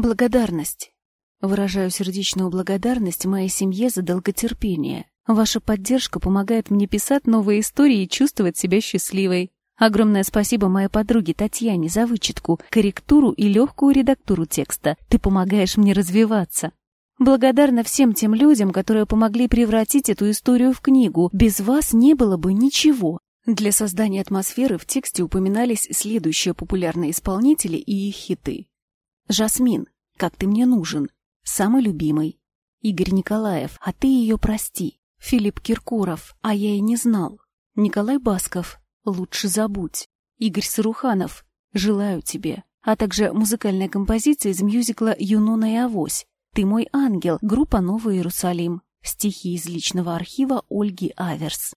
Благодарность. Выражаю сердечную благодарность моей семье за долготерпение. Ваша поддержка помогает мне писать новые истории и чувствовать себя счастливой. Огромное спасибо моей подруге Татьяне за вычетку, корректуру и легкую редактуру текста. Ты помогаешь мне развиваться. Благодарна всем тем людям, которые помогли превратить эту историю в книгу. Без вас не было бы ничего. Для создания атмосферы в тексте упоминались следующие популярные исполнители и их хиты. Жасмин, как ты мне нужен. Самый любимый. Игорь Николаев, а ты ее прости. Филипп Киркоров, а я и не знал. Николай Басков, лучше забудь. Игорь Саруханов, желаю тебе. А также музыкальная композиция из мюзикла «Юнона и Авось». «Ты мой ангел», группа «Новый Иерусалим». Стихи из личного архива Ольги Аверс.